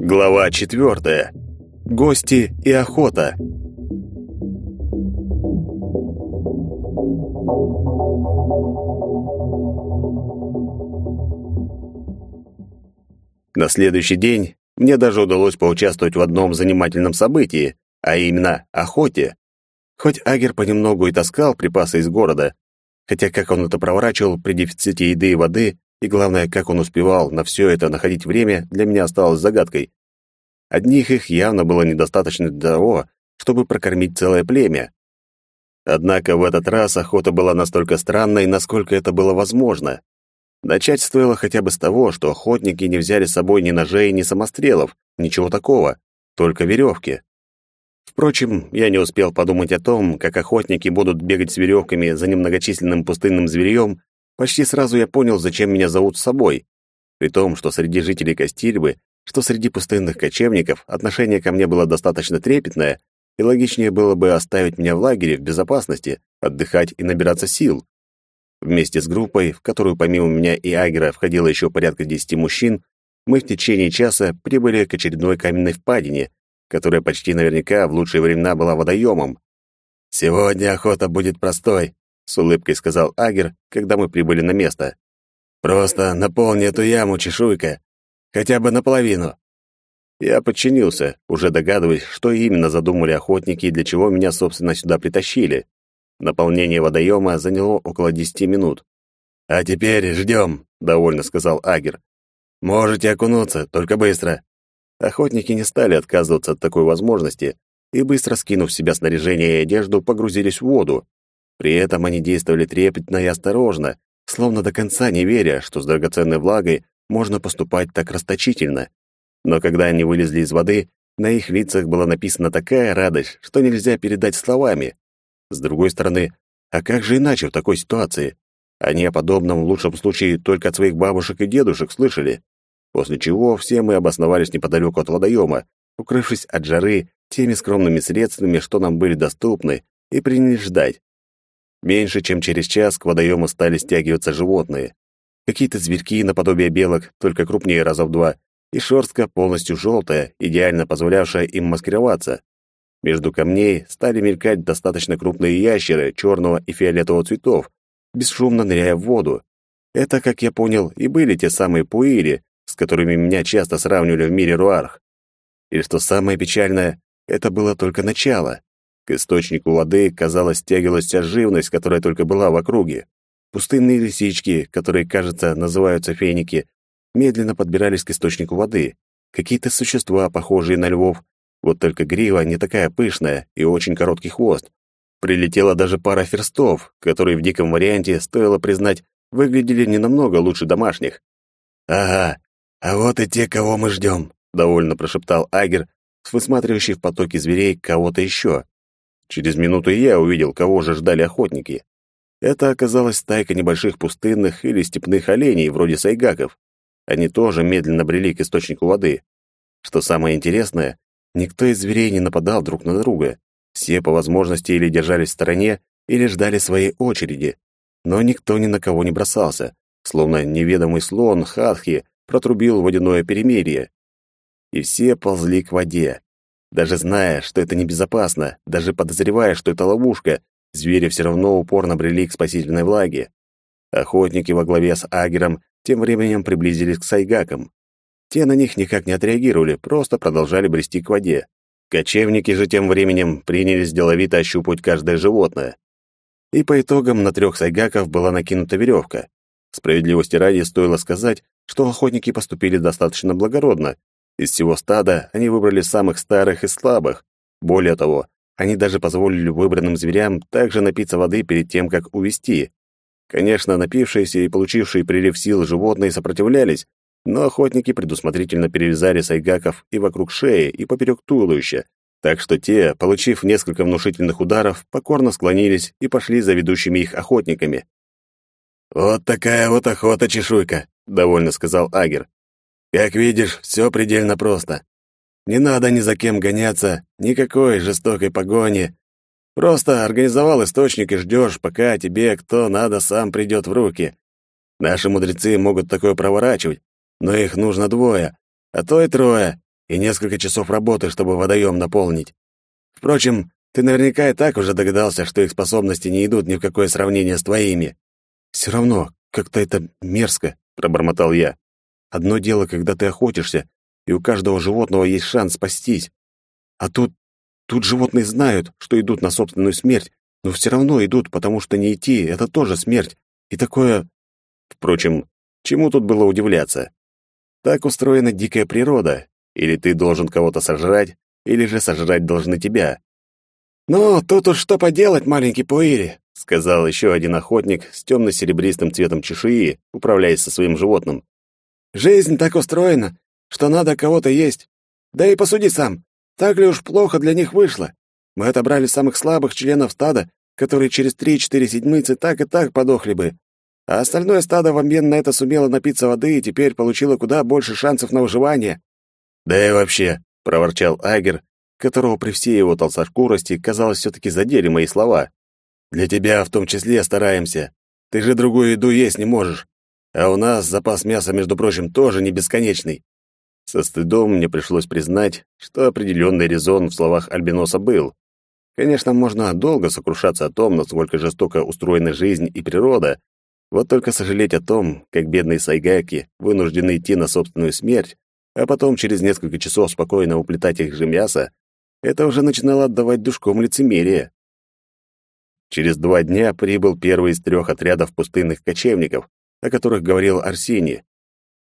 Глава четвертая. Гости и охота. На следующий день мне даже удалось поучаствовать в одном занимательном событии, а именно охоте. Хоть Агер понемногу и таскал припасы из города, хотя как он это проворачивал при дефиците еды и воды, и главное, как он успевал на все это находить время, для меня осталось загадкой. Одних их явно было недостаточно для того, чтобы прокормить целое племя. Однако в этот раз охота была настолько странной, насколько это было возможно. Начать стоило хотя бы с того, что охотники не взяли с собой ни ножей, ни самострелов, ничего такого, только веревки. Впрочем, я не успел подумать о том, как охотники будут бегать с веревками за немногочисленным пустынным зверьем, почти сразу я понял, зачем меня зовут с собой. При том, что среди жителей Кастильбы, что среди пустынных кочевников отношение ко мне было достаточно трепетное, и логичнее было бы оставить меня в лагере в безопасности, отдыхать и набираться сил. Вместе с группой, в которую помимо меня и Агера входило еще порядка десяти мужчин, мы в течение часа прибыли к очередной каменной впадине, которая почти наверняка в лучшие времена была водоемом. «Сегодня охота будет простой», — с улыбкой сказал Агер, когда мы прибыли на место. «Просто наполни эту яму, чешуйка. Хотя бы наполовину». Я подчинился, уже догадываясь, что именно задумали охотники и для чего меня, собственно, сюда притащили. Наполнение водоема заняло около десяти минут. «А теперь ждем», — довольно сказал Агер. «Можете окунуться, только быстро». Охотники не стали отказываться от такой возможности и, быстро скинув с себя снаряжение и одежду, погрузились в воду. При этом они действовали трепетно и осторожно, словно до конца не веря, что с драгоценной влагой можно поступать так расточительно. Но когда они вылезли из воды, на их лицах была написана такая радость, что нельзя передать словами. С другой стороны, а как же иначе в такой ситуации? Они о подобном в лучшем случае только от своих бабушек и дедушек слышали. После чего все мы обосновались неподалеку от водоема, укрывшись от жары теми скромными средствами, что нам были доступны, и принялись ждать. Меньше чем через час к водоему стали стягиваться животные. Какие-то зверьки наподобие белок, только крупнее раза в два, и шерстка полностью желтая, идеально позволявшая им маскироваться. Между камней стали мелькать достаточно крупные ящеры черного и фиолетового цветов, бесшумно ныряя в воду. Это, как я понял, и были те самые пуири, с которыми меня часто сравнивали в мире Руарх. И что самое печальное, это было только начало. К источнику воды, казалось, стягивалась вся живность, которая только была в округе. Пустынные лисички, которые, кажется, называются феники, медленно подбирались к источнику воды. Какие-то существа, похожие на львов, вот только грива не такая пышная и очень короткий хвост. Прилетела даже пара ферстов, которые в диком варианте, стоило признать, выглядели не намного лучше домашних. «Ага, а вот и те, кого мы ждем», — довольно прошептал Агер, высматривающий в потоке зверей кого-то еще. Через минуту я увидел, кого же ждали охотники. Это оказалась стайка небольших пустынных или степных оленей, вроде сайгаков. Они тоже медленно брели к источнику воды. Что самое интересное, Никто из зверей не нападал друг на друга. Все по возможности или держались в стороне, или ждали своей очереди. Но никто ни на кого не бросался, словно неведомый слон Хатхи протрубил водяное перемирие. И все ползли к воде. Даже зная, что это небезопасно, даже подозревая, что это ловушка, звери все равно упорно брели к спасительной влаге. Охотники во главе с Агером тем временем приблизились к сайгакам. Те на них никак не отреагировали, просто продолжали брести к воде. Кочевники же тем временем принялись деловито ощупывать каждое животное. И по итогам на трех сайгаков была накинута веревка. Справедливости ради стоило сказать, что охотники поступили достаточно благородно. Из всего стада они выбрали самых старых и слабых. Более того, они даже позволили выбранным зверям также напиться воды перед тем, как увести. Конечно, напившиеся и получившие прилив сил животные сопротивлялись, но охотники предусмотрительно перевязали сайгаков и вокруг шеи, и поперек туловища, так что те, получив несколько внушительных ударов, покорно склонились и пошли за ведущими их охотниками. «Вот такая вот охота, чешуйка», — довольно сказал Агер. «Как видишь, все предельно просто. Не надо ни за кем гоняться, никакой жестокой погони. Просто организовал источник и ждешь, пока тебе кто надо сам придет в руки. Наши мудрецы могут такое проворачивать, но их нужно двое, а то и трое, и несколько часов работы, чтобы водоем наполнить. Впрочем, ты наверняка и так уже догадался, что их способности не идут ни в какое сравнение с твоими. Все равно, как-то это мерзко, пробормотал я. Одно дело, когда ты охотишься, и у каждого животного есть шанс спастись. А тут тут животные знают, что идут на собственную смерть, но все равно идут, потому что не идти это тоже смерть. И такое Впрочем, чему тут было удивляться? Так устроена дикая природа. Или ты должен кого-то сожрать, или же сожрать должны тебя. «Ну, тут уж что поделать, маленький Пуири», — сказал еще один охотник с темно-серебристым цветом чешуи, управляясь со своим животным. «Жизнь так устроена, что надо кого-то есть. Да и посуди сам, так ли уж плохо для них вышло? Мы отобрали самых слабых членов стада, которые через три-четыре седмицы так и так подохли бы, а остальное стадо в обмен на это сумело напиться воды и теперь получило куда больше шансов на выживание. «Да и вообще», — проворчал Агер, которого при всей его толстошкурости, казалось, все-таки задели мои слова. «Для тебя в том числе стараемся. Ты же другую еду есть не можешь. А у нас запас мяса, между прочим, тоже не бесконечный». Со стыдом мне пришлось признать, что определенный резон в словах Альбиноса был. Конечно, можно долго сокрушаться о том, насколько жестоко устроена жизнь и природа, вот только сожалеть о том, как бедные сайгаки вынуждены идти на собственную смерть, а потом через несколько часов спокойно уплетать их же мясо, это уже начинало отдавать душком лицемерия. Через два дня прибыл первый из трех отрядов пустынных кочевников, о которых говорил Арсений.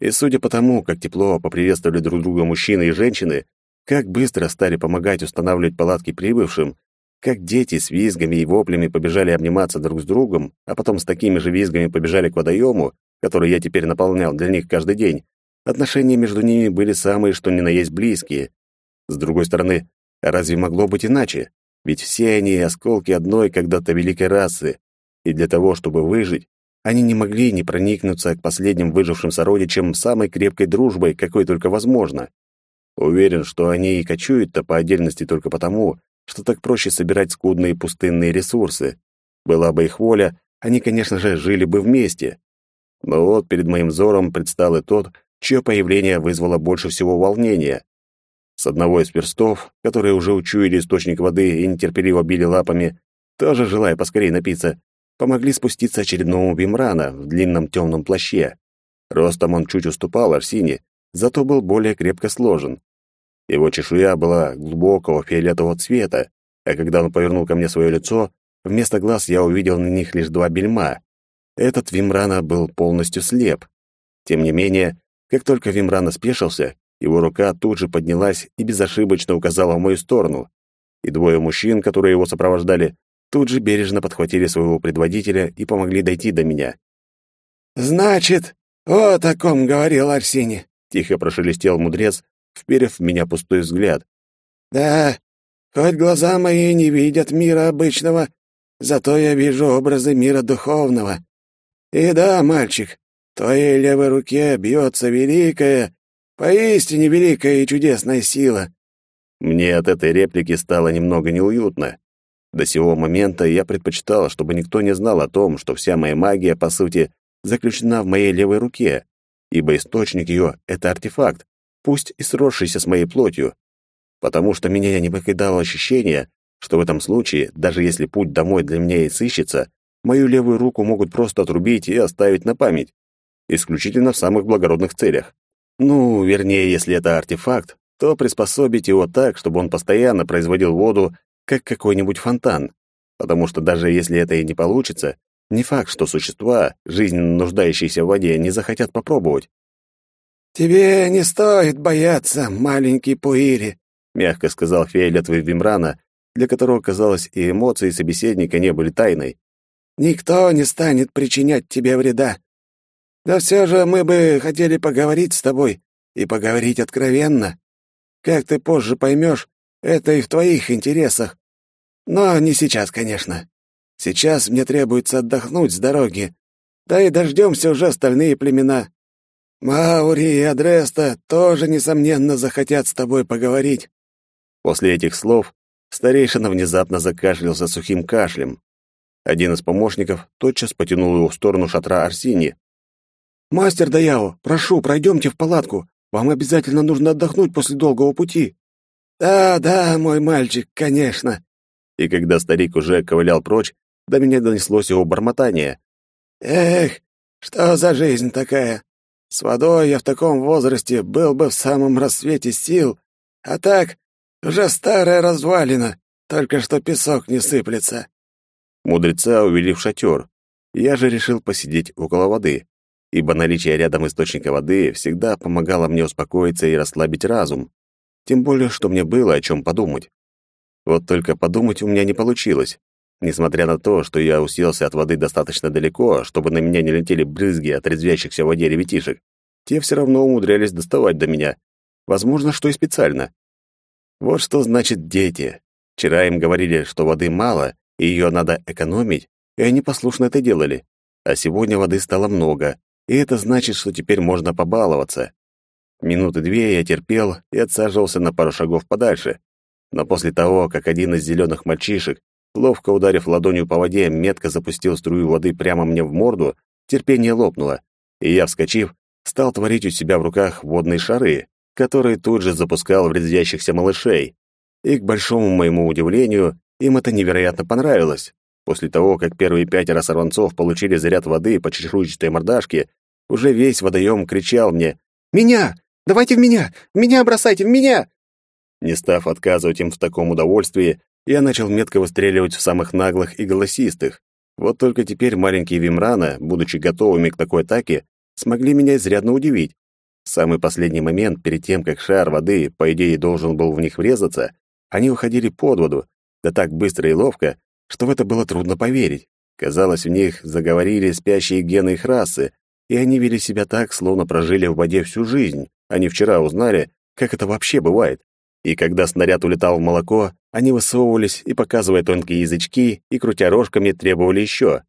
И судя по тому, как тепло поприветствовали друг друга мужчины и женщины, как быстро стали помогать устанавливать палатки прибывшим, как дети с визгами и воплями побежали обниматься друг с другом, а потом с такими же визгами побежали к водоему, который я теперь наполнял для них каждый день, отношения между ними были самые что ни на есть близкие. С другой стороны, разве могло быть иначе? Ведь все они осколки одной когда-то великой расы, и для того, чтобы выжить, они не могли не проникнуться к последним выжившим сородичам самой крепкой дружбой, какой только возможно. Уверен, что они и кочуют-то по отдельности только потому, что так проще собирать скудные пустынные ресурсы. Была бы их воля, они, конечно же, жили бы вместе. Но вот перед моим взором предстал и тот, чье появление вызвало больше всего волнения. С одного из перстов, которые уже учуяли источник воды и нетерпеливо били лапами, тоже желая поскорее напиться, помогли спуститься очередному Вимрана в длинном темном плаще. Ростом он чуть уступал Арсине, зато был более крепко сложен. Его чешуя была глубокого фиолетового цвета, а когда он повернул ко мне свое лицо, вместо глаз я увидел на них лишь два бельма. Этот Вимрана был полностью слеп. Тем не менее, как только Вимрана спешился, его рука тут же поднялась и безошибочно указала в мою сторону. И двое мужчин, которые его сопровождали, тут же бережно подхватили своего предводителя и помогли дойти до меня. «Значит, о таком говорил Арсений», — тихо прошелестел мудрец, вперев в меня пустой взгляд. «Да, хоть глаза мои не видят мира обычного, зато я вижу образы мира духовного. И да, мальчик, в твоей левой руке бьется великая, поистине великая и чудесная сила». Мне от этой реплики стало немного неуютно. До сего момента я предпочитал, чтобы никто не знал о том, что вся моя магия, по сути, заключена в моей левой руке, ибо источник ее — это артефакт, пусть и сросшийся с моей плотью, потому что меня не покидало ощущение, что в этом случае, даже если путь домой для меня и сыщется, мою левую руку могут просто отрубить и оставить на память, исключительно в самых благородных целях. Ну, вернее, если это артефакт, то приспособить его так, чтобы он постоянно производил воду, как какой-нибудь фонтан. Потому что даже если это и не получится, не факт, что существа, жизненно нуждающиеся в воде, не захотят попробовать. «Тебе не стоит бояться, маленький Пуири», — мягко сказал фиолетовый Вимрана, для которого, казалось, и эмоции собеседника не были тайной. «Никто не станет причинять тебе вреда. Да все же мы бы хотели поговорить с тобой и поговорить откровенно. Как ты позже поймешь, это и в твоих интересах. Но не сейчас, конечно. Сейчас мне требуется отдохнуть с дороги. Да и дождемся уже остальные племена. Маури и Адреста тоже, несомненно, захотят с тобой поговорить». После этих слов Старейшина внезапно закашлялся сухим кашлем. Один из помощников тотчас потянул его в сторону шатра Арсини. «Мастер Даяо, прошу, пройдемте в палатку. Вам обязательно нужно отдохнуть после долгого пути». «Да, да, мой мальчик, конечно». И когда старик уже ковылял прочь, до меня донеслось его бормотание. «Эх, что за жизнь такая? С водой я в таком возрасте был бы в самом рассвете сил, а так уже старая развалина, только что песок не сыплется». Мудреца увели в шатер. Я же решил посидеть около воды, ибо наличие рядом источника воды всегда помогало мне успокоиться и расслабить разум. Тем более, что мне было о чем подумать. Вот только подумать у меня не получилось. Несмотря на то, что я уселся от воды достаточно далеко, чтобы на меня не летели брызги от резвящихся в воде ребятишек, те все равно умудрялись доставать до меня. Возможно, что и специально. Вот что значит дети. Вчера им говорили, что воды мало, и ее надо экономить, и они послушно это делали. А сегодня воды стало много, и это значит, что теперь можно побаловаться. Минуты две я терпел и отсаживался на пару шагов подальше. Но после того, как один из зеленых мальчишек, ловко ударив ладонью по воде, метко запустил струю воды прямо мне в морду, терпение лопнуло, и я, вскочив, стал творить у себя в руках водные шары, которые тут же запускал в резвящихся малышей. И, к большому моему удивлению, им это невероятно понравилось. После того, как первые пятеро сорванцов получили заряд воды по чешуйчатой мордашке, уже весь водоем кричал мне «Меня! Давайте в меня! Меня бросайте, в меня!» Не став отказывать им в таком удовольствии, я начал метко выстреливать в самых наглых и голосистых. Вот только теперь маленькие Вимрана, будучи готовыми к такой атаке, смогли меня изрядно удивить. В самый последний момент, перед тем, как шар воды, по идее, должен был в них врезаться, они уходили под воду, да так быстро и ловко, что в это было трудно поверить. Казалось, в них заговорили спящие гены их расы, и они вели себя так, словно прожили в воде всю жизнь. Они вчера узнали, как это вообще бывает. И когда снаряд улетал в молоко, они высовывались и, показывая тонкие язычки и крутя рожками, требовали еще.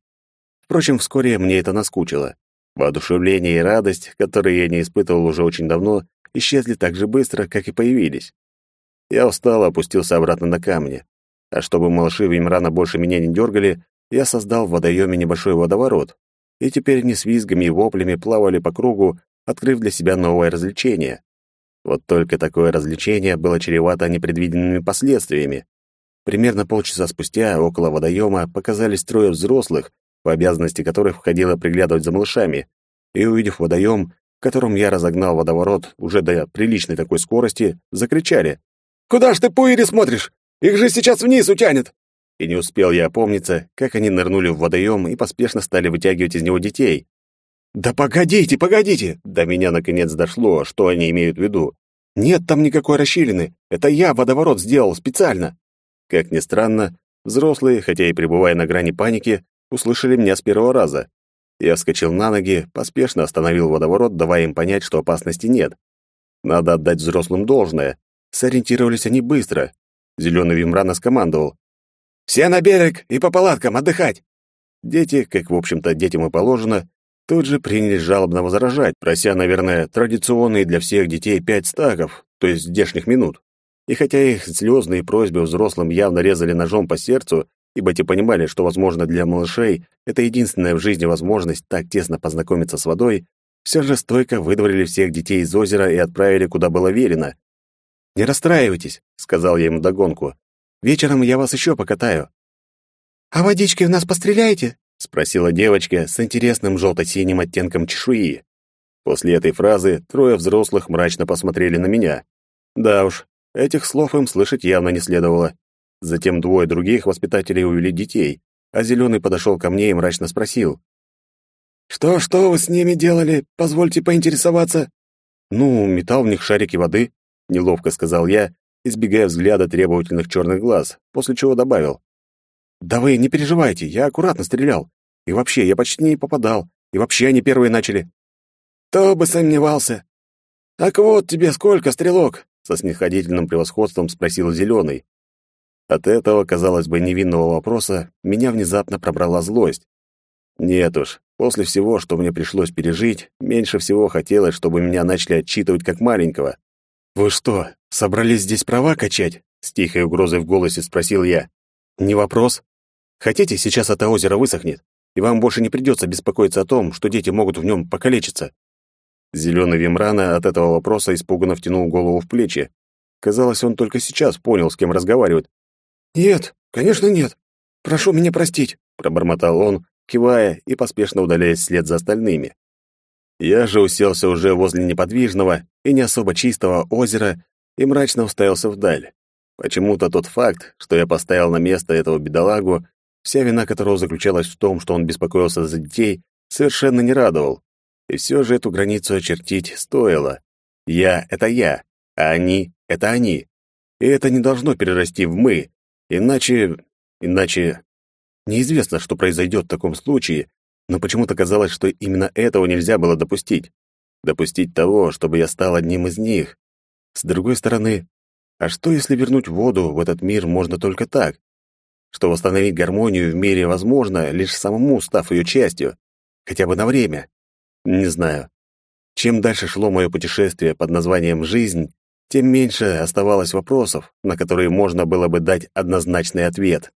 Впрочем, вскоре мне это наскучило. Воодушевление и радость, которые я не испытывал уже очень давно, исчезли так же быстро, как и появились. Я устал и опустился обратно на камни. А чтобы малыши Вимрана больше меня не дергали, я создал в водоеме небольшой водоворот. И теперь они с визгами и воплями плавали по кругу, открыв для себя новое развлечение. Вот только такое развлечение было чревато непредвиденными последствиями. Примерно полчаса спустя около водоема показались трое взрослых, в обязанности которых входило приглядывать за малышами, и, увидев водоем, в котором я разогнал водоворот уже до приличной такой скорости, закричали. «Куда ж ты, Пуири, смотришь? Их же сейчас вниз утянет!» И не успел я опомниться, как они нырнули в водоем и поспешно стали вытягивать из него детей. «Да погодите, погодите!» До меня наконец дошло, что они имеют в виду. «Нет там никакой расщелины. Это я водоворот сделал специально!» Как ни странно, взрослые, хотя и пребывая на грани паники, услышали меня с первого раза. Я вскочил на ноги, поспешно остановил водоворот, давая им понять, что опасности нет. Надо отдать взрослым должное. Сориентировались они быстро. Зеленый Вимрана скомандовал. «Все на берег и по палаткам отдыхать!» Дети, как, в общем-то, детям и положено, тут же принялись жалобно возражать, прося, наверное, традиционные для всех детей пять стаков, то есть здешних минут. И хотя их слезные просьбы взрослым явно резали ножом по сердцу, ибо те понимали, что, возможно, для малышей это единственная в жизни возможность так тесно познакомиться с водой, все же стойко выдворили всех детей из озера и отправили, куда было велено. «Не расстраивайтесь», — сказал я им вдогонку. «Вечером я вас еще покатаю». «А водичкой в нас постреляете?» — спросила девочка с интересным желто-синим оттенком чешуи. После этой фразы трое взрослых мрачно посмотрели на меня. Да уж, этих слов им слышать явно не следовало. Затем двое других воспитателей увели детей, а Зеленый подошел ко мне и мрачно спросил. «Что-что вы с ними делали? Позвольте поинтересоваться». «Ну, метал в них шарики воды», — неловко сказал я, избегая взгляда требовательных черных глаз, после чего добавил. «Да вы не переживайте, я аккуратно стрелял. И вообще, я почти не попадал. И вообще они первые начали». «Кто бы сомневался. Так вот тебе сколько, стрелок?» Со снисходительным превосходством спросил Зеленый. От этого, казалось бы, невинного вопроса меня внезапно пробрала злость. Нет уж, после всего, что мне пришлось пережить, меньше всего хотелось, чтобы меня начали отчитывать как маленького. «Вы что, «Собрались здесь права качать?» — с тихой угрозой в голосе спросил я. «Не вопрос. Хотите, сейчас это озеро высохнет, и вам больше не придется беспокоиться о том, что дети могут в нем покалечиться?» Зеленый Вимрана от этого вопроса испуганно втянул голову в плечи. Казалось, он только сейчас понял, с кем разговаривает. «Нет, конечно нет. Прошу меня простить», — пробормотал он, кивая и поспешно удаляясь вслед за остальными. Я же уселся уже возле неподвижного и не особо чистого озера и мрачно уставился вдаль. Почему-то тот факт, что я поставил на место этого бедолагу, вся вина которого заключалась в том, что он беспокоился за детей, совершенно не радовал. И все же эту границу очертить стоило. Я — это я, а они — это они. И это не должно перерасти в «мы», иначе... иначе... Неизвестно, что произойдет в таком случае, но почему-то казалось, что именно этого нельзя было допустить. Допустить того, чтобы я стал одним из них. С другой стороны, а что, если вернуть воду в этот мир можно только так? Что восстановить гармонию в мире возможно, лишь самому став ее частью, хотя бы на время? Не знаю. Чем дальше шло мое путешествие под названием «Жизнь», тем меньше оставалось вопросов, на которые можно было бы дать однозначный ответ.